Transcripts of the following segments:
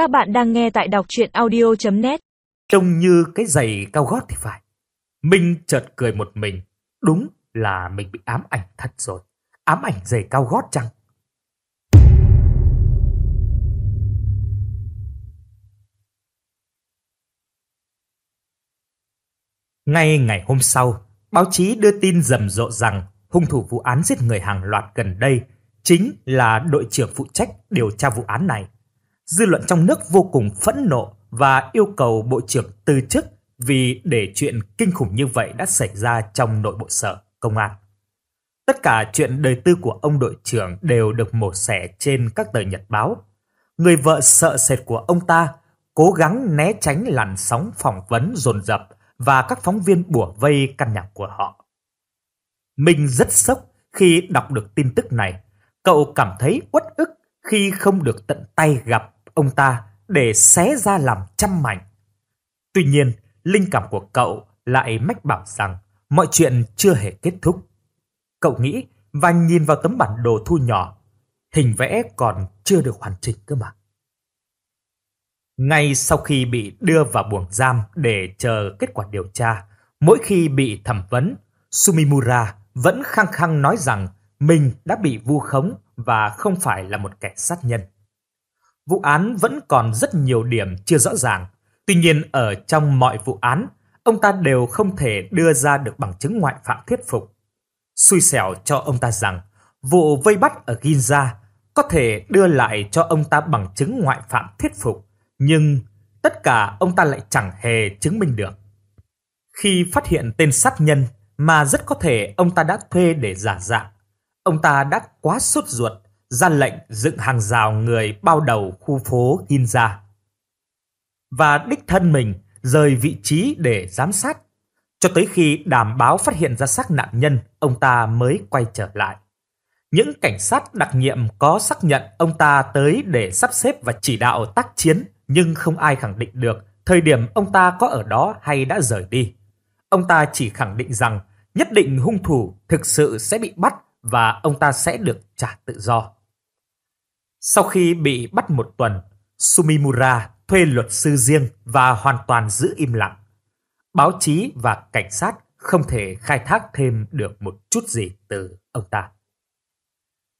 Các bạn đang nghe tại đọc chuyện audio.net Trông như cái giày cao gót thì phải. Minh chợt cười một mình. Đúng là mình bị ám ảnh thật rồi. Ám ảnh giày cao gót chăng? Ngay ngày hôm sau, báo chí đưa tin rầm rộ rằng hung thủ vụ án giết người hàng loạt gần đây chính là đội trưởng phụ trách điều tra vụ án này. Dư luận trong nước vô cùng phẫn nộ và yêu cầu bộ trưởng từ chức vì để chuyện kinh khủng như vậy đã xảy ra trong nội bộ sở, công an. Tất cả chuyện đời tư của ông đội trưởng đều được mổ xẻ trên các tờ nhật báo. Người vợ sợ sệt của ông ta cố gắng né tránh làn sóng phỏng vấn dồn dập và các phóng viên bủa vây căn nhà của họ. Mình rất sốc khi đọc được tin tức này. Cậu cảm thấy uất ức khi không được tận tay gặp ông ta để xé ra làm trăm mảnh. Tuy nhiên, linh cảm của cậu lại mách bảo rằng mọi chuyện chưa hề kết thúc. Cậu nghĩ và nhìn vào tấm bản đồ thu nhỏ, hình vẽ còn chưa được hoàn chỉnh cơ mà. Ngay sau khi bị đưa vào buồng giam để chờ kết quả điều tra, mỗi khi bị thẩm vấn, Sumimura vẫn khăng khăng nói rằng mình đã bị vu khống và không phải là một kẻ sát nhân. Vụ án vẫn còn rất nhiều điểm chưa rõ ràng, tuy nhiên ở trong mọi vụ án, ông ta đều không thể đưa ra được bằng chứng ngoại phạm thuyết phục. Xui xẻo cho ông ta rằng vụ vây bắt ở Ginza có thể đưa lại cho ông ta bằng chứng ngoại phạm thuyết phục, nhưng tất cả ông ta lại chẳng hề chứng minh được. Khi phát hiện tên sát nhân mà rất có thể ông ta đã thuê để giả dạng, ông ta đã quá sốt ruột ra lệnh dựng hàng rào người bao đầu khu phố Ginza. Và đích thân mình rời vị trí để giám sát. Cho tới khi đảm báo phát hiện ra xác nạn nhân, ông ta mới quay trở lại. Những cảnh sát đặc nhiệm có xác nhận ông ta tới để sắp xếp và chỉ đạo tác chiến, nhưng không ai khẳng định được thời điểm ông ta có ở đó hay đã rời đi. Ông ta chỉ khẳng định rằng nhất định hung thủ thực sự sẽ bị bắt và ông ta sẽ được trả tự do. Sau khi bị bắt một tuần, Sumimura thuê luật sư riêng và hoàn toàn giữ im lặng. Báo chí và cảnh sát không thể khai thác thêm được một chút gì từ ông ta.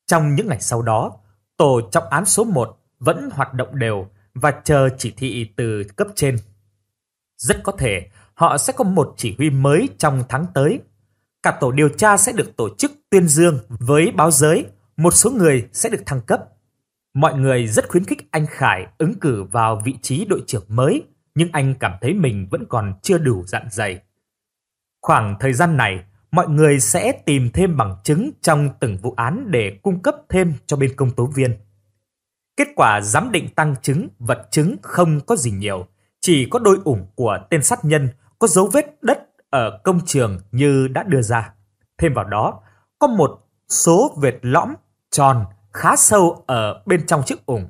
Trong những ngày sau đó, tổ trọng án số 1 vẫn hoạt động đều và chờ chỉ thị từ cấp trên. Rất có thể họ sẽ có một chỉ huy mới trong tháng tới. Cả tổ điều tra sẽ được tổ chức tuyên dương với báo giới, một số người sẽ được thăng cấp. Mọi người rất khuyến khích anh Khải ứng cử vào vị trí đội trưởng mới, nhưng anh cảm thấy mình vẫn còn chưa đủ dặn dày. Khoảng thời gian này, mọi người sẽ tìm thêm bằng chứng trong từng vụ án để cung cấp thêm cho bên công tố viên. Kết quả giám định tăng chứng, vật chứng không có gì nhiều, chỉ có đôi ủng của tên sát nhân có dấu vết đất ở công trường như đã đưa ra. Thêm vào đó, có một số vệt lõm tròn khá sâu ở bên trong chiếc ủng.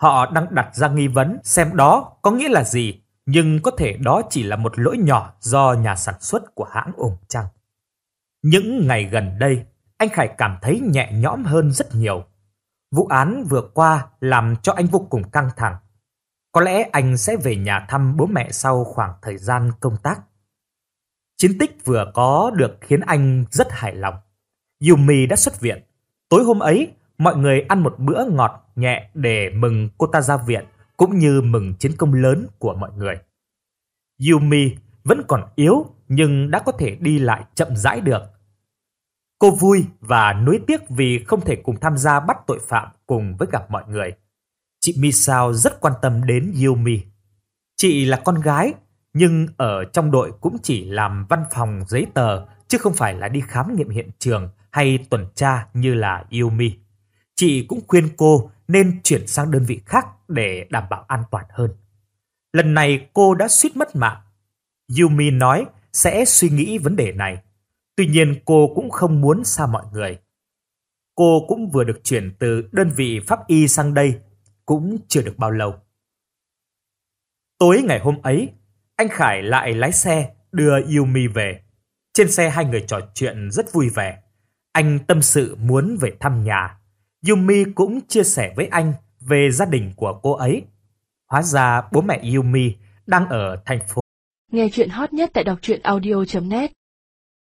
Họ đang đặt ra nghi vấn xem đó có nghĩa là gì, nhưng có thể đó chỉ là một lỗi nhỏ do nhà sản xuất của hãng ủng chăng. Những ngày gần đây, anh Khải cảm thấy nhẹ nhõm hơn rất nhiều. Vụ án vừa qua làm cho anh vô cùng căng thẳng. Có lẽ anh sẽ về nhà thăm bố mẹ sau khoảng thời gian công tác. Chiến tích vừa có được khiến anh rất hài lòng. Yumi đã xuất viện. Tối hôm ấy, mọi người ăn một bữa ngọt nhẹ để mừng cô ta ra viện, cũng như mừng chiến công lớn của mọi người. Yumi vẫn còn yếu nhưng đã có thể đi lại chậm rãi được. Cô vui và nuối tiếc vì không thể cùng tham gia bắt tội phạm cùng với gặp mọi người. Chị Misao rất quan tâm đến Yumi. Chị là con gái, nhưng ở trong đội cũng chỉ làm văn phòng giấy tờ, chứ không phải là đi khám nghiệm hiện trường hay tuần tra như là Yumi. Chị cũng khuyên cô nên chuyển sang đơn vị khác để đảm bảo an toàn hơn. Lần này cô đã suýt mất mạng. Yumi nói sẽ suy nghĩ vấn đề này. Tuy nhiên cô cũng không muốn xa mọi người. Cô cũng vừa được chuyển từ đơn vị pháp y sang đây, cũng chưa được bao lâu. Tối ngày hôm ấy, anh Khải lại lái xe đưa Yumi về. Trên xe hai người trò chuyện rất vui vẻ. Anh tâm sự muốn về thăm nhà Yumi cũng chia sẻ với anh về gia đình của cô ấy. Hóa ra bố mẹ Yumi đang ở thành phố. Nghe chuyện hot nhất tại đọc truyện audio.net